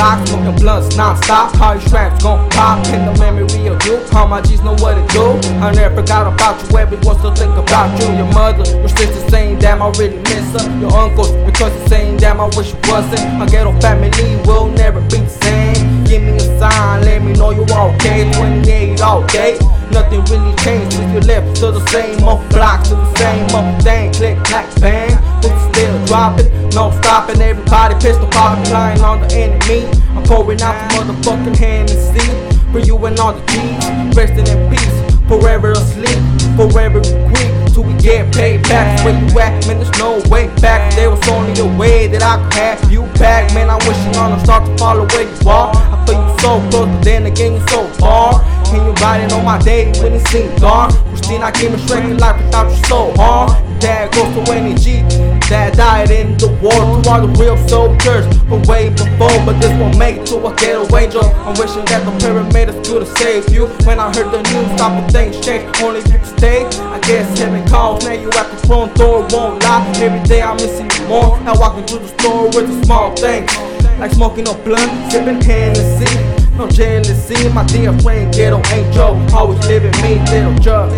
block, smoking blunts non-stop. How you straps gon' pop in the memory of you. How my G's know what to do. I never forgot about you, everyone still think about you. Your mother, your sister saying damn, I really miss her. Your uncles, because they're saying damn, I wish it wasn't. My ghetto family will never be the same. Give me a sign, let me know you're okay. 28 all day. Nothing really changed since your left to the same old block, to the same old thing. Click, clack, bang. Boots still dropping, no stopping. Everybody pistol popping, flying on the enemy. I'm pouring out the motherfucking Hennessy for you and all the G's. Resting in peace, forever asleep, forever weak. Till we get paid back. Where you at, man? There's no way back. There was only a way that I could have you back, man. I'm wishing on a star to follow where you are. I feel you so close, but then again you're so far. Can you ride riding on my day when it seems dark? Christina I came and straight in life without you so hard. Dad goes to any In the war. To all the real soldiers, but way before. But this won't make to a ghetto angel. I'm wishing that the pyramid is good to save you. When I heard the news, stop the things change. Only you stay. I guess heaven calls. Now you at the front door, won't lie. Every day I'm missing you more. Now walking through the store with the small things. Like smoking a blunt, sipping Hennessy. No jealousy, my dear friend, ghetto angel. Always living me, little jug.